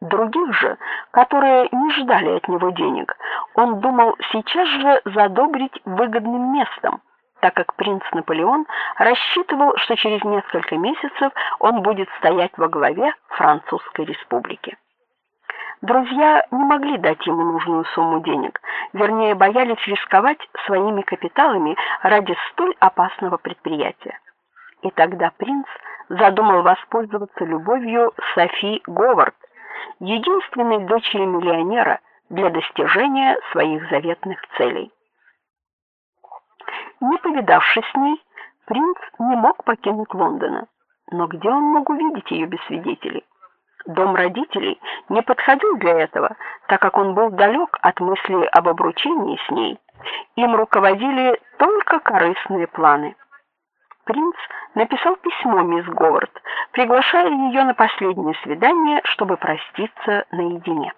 Других же, которые не ждали от него денег, он думал сейчас же задобрить выгодным местом, так как принц Наполеон рассчитывал, что через несколько месяцев он будет стоять во главе французской республики. Друзья не могли дать ему нужную сумму денег, вернее, боялись рисковать своими капиталами ради столь опасного предприятия. И тогда принц задумал воспользоваться любовью Софи Говард, единственной дочери миллионера, для достижения своих заветных целей. Не повидавшись с ней, принц не мог покинуть Лондона. Но где он мог увидеть ее без свидетелей? Дом родителей не подходил для этого, так как он был далек от мысли об обручении с ней. Им руководили только корыстные планы. Принц написал письмо мисс Говард, приглашая ее на последнее свидание, чтобы проститься наедине.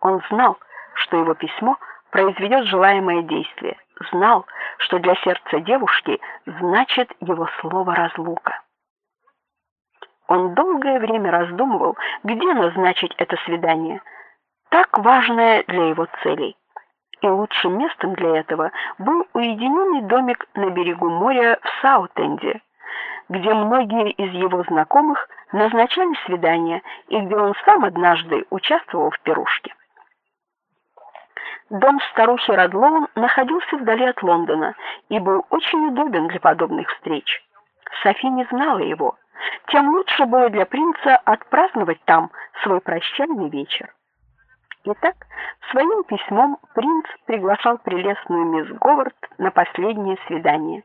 Он знал, что его письмо произведет желаемое действие, знал, что для сердца девушки значит его слово разлука. Он долгое время раздумывал, где назначить это свидание, так важное для его целей. И лучшим местом для этого был уединенный домик на берегу моря в Саутенде, где многие из его знакомых назначали свидания и где он сам однажды участвовал в пирушке. Дом старухи Радлоун находился вдали от Лондона и был очень удобен для подобных встреч. Софи не знала его. Тем лучше было для принца отпраздновать там свой прощальный вечер. Итак, своим письмом принц приглашал прелестную мисс Говард на последнее свидание.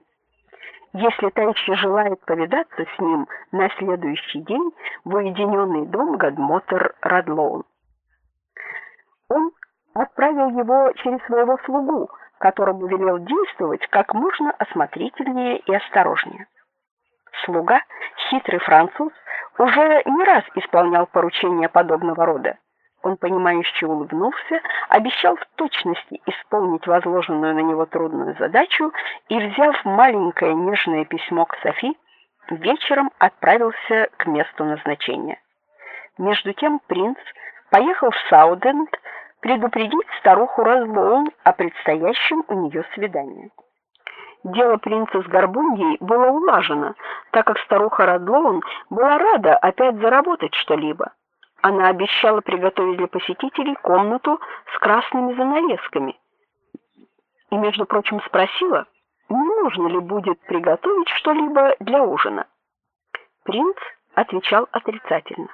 Если та еще желает повидаться с ним на следующий день в уединенный дом Гадмотер Радлоун. Он отправил его через своего слугу, которому велел действовать как можно осмотрительнее и осторожнее. Слуга, хитрый француз, уже не раз исполнял поручения подобного рода. Он понимающе улыбнулся, обещал в точности исполнить возложенную на него трудную задачу и, взяв маленькое нежное письмо к Софи, вечером отправился к месту назначения. Между тем принц поехал в Сауденд предупредить старуху Разлоун о предстоящем у нее свидании. Дело принца с Горбуньей было улажено, так как старуха Радлоун была рада опять заработать что-либо. Она обещала приготовить для посетителей комнату с красными занавесками. И, между прочим, спросила, не нужно ли будет приготовить что-либо для ужина. Принц отвечал отрицательно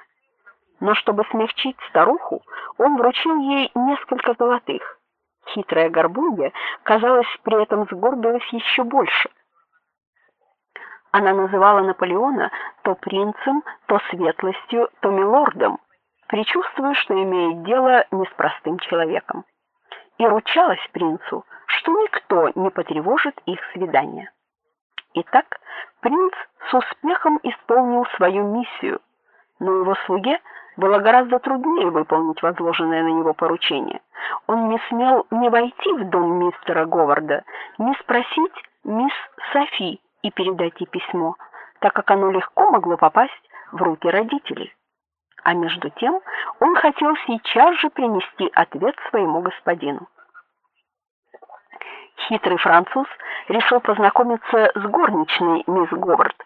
но чтобы смягчить старуху, он вручил ей несколько золотых. Хитрая горбунья, казалось, при этом сгорбилась еще больше. Она называла Наполеона то принцем, то светлостью, то милордом, предчувствуя, что имеет дело не с простым человеком. И ручалась принцу, что никто не потревожит их свидание. Итак, принц с успехом исполнил свою миссию, но его слуге было гораздо труднее выполнить возложенное на него поручение. Он не смел не войти в дом мистера Говарда, не спросить мисс Софи и передать ей письмо, так как оно легко могло попасть в руки родителей. А между тем, он хотел сейчас же принести ответ своему господину. Хитрый француз решил познакомиться с горничной мисс Говард,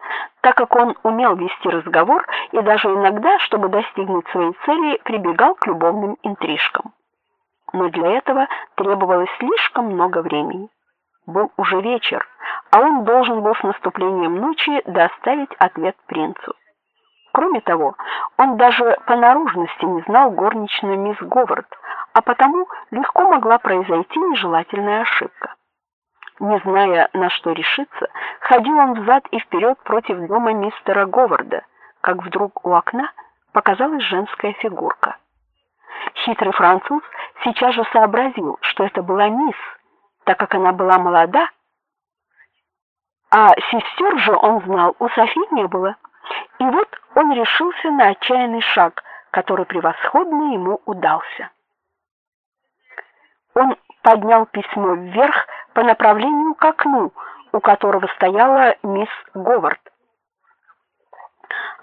так как он умел вести разговор и даже иногда, чтобы достигнуть своей цели, прибегал к любовным интрижкам. Но для этого требовалось слишком много времени. Был уже вечер, а он должен был с наступлением ночи доставить ответ принцу. Кроме того, он даже по наружности не знал горничную мисс Говард, а потому легко могла произойти нежелательная ошибка. Не зная, на что решиться, ходил он взад и вперед против дома мистера Говарда, как вдруг у окна показалась женская фигурка. Хитрый француз сейчас же сообразил, что это была мисс, так как она была молода, а сестер же он знал у Софи не было. И вот он решился на отчаянный шаг, который превосходно ему удался. Он поднял письмо вверх по направлению к окну, у которого стояла мисс Говард.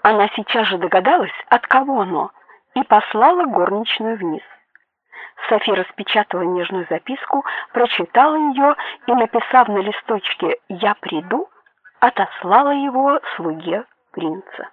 Она сейчас же догадалась, от кого оно, и послала горничную вниз. София распечатала нежную записку, прочитала ее и, написав на листочке «Я приду», отослала его слуге принца.